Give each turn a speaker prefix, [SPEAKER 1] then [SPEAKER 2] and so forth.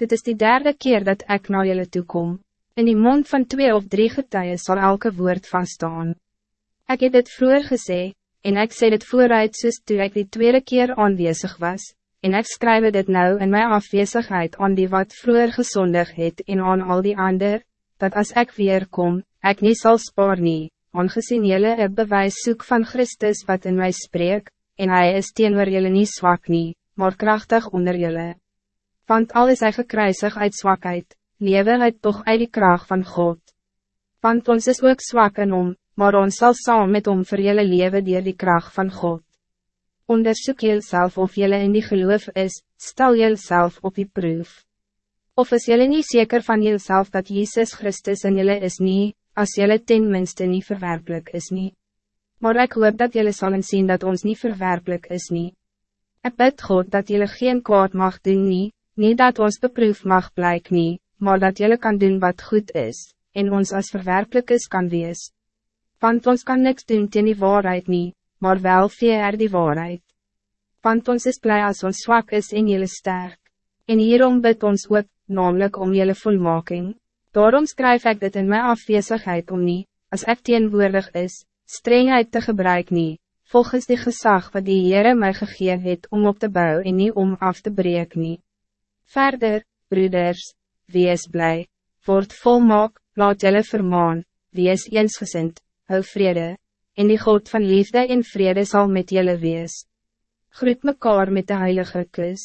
[SPEAKER 1] Dit is de derde keer dat ik naar jullie toe kom. In die mond van twee of drie getuigen zal elke woord vaststaan. Ik heb dit vroeger gezegd, en ik zei dit vooruit soos toe ik die tweede keer aanwezig was, en ik schrijf dit nou in mijn afwezigheid aan die wat vroeger gezondig het en aan al die ander, dat als ik weer kom, ik niet zal spaar nie, aangezien jullie het bewijs soek van Christus wat in mij spreek, en hij is teenoor jullie niet zwak nie, maar krachtig onder jullie. Want al is hy gekruisig uit zwakheid, lewe hy toch uit die kracht van God. Want ons is ook zwak in om, maar ons zal saam met om vir jylle lewe dier die kracht van God. Onderzoek jyself of jylle in die geloof is, stel jyself op die proef. Of is jylle niet zeker van jyself dat Jezus Christus in jylle is nie, as jylle tenminste niet verwerkelijk is nie. Maar ik hoop dat jylle zullen zien dat ons niet verwerkelijk is nie. Ik bid God dat jylle geen kwaad mag doen nie, niet dat ons beproef mag blijk nie, maar dat jullie kan doen wat goed is, en ons als verwerkelijk is kan wees. Want ons kan niks doen teen die waarheid nie, maar wel veer die waarheid. Want ons is blij als ons zwak is en jullie sterk. En hierom bid ons ook, namelijk om jullie volmaking. Daarom schrijf ik dit in mijn afwezigheid om niet, als ik teenwoordig is, strengheid te gebruik niet, volgens die gezag wat die Heere mij gegeven het om op te bouwen en niet om af te breken niet. Verder, broeders, wees blij, word volmaak, laat jelle vermaan, wees eensgezind, hou vrede, en die God van liefde en vrede zal met jelle wees. Groet mekaar met de heilige kus.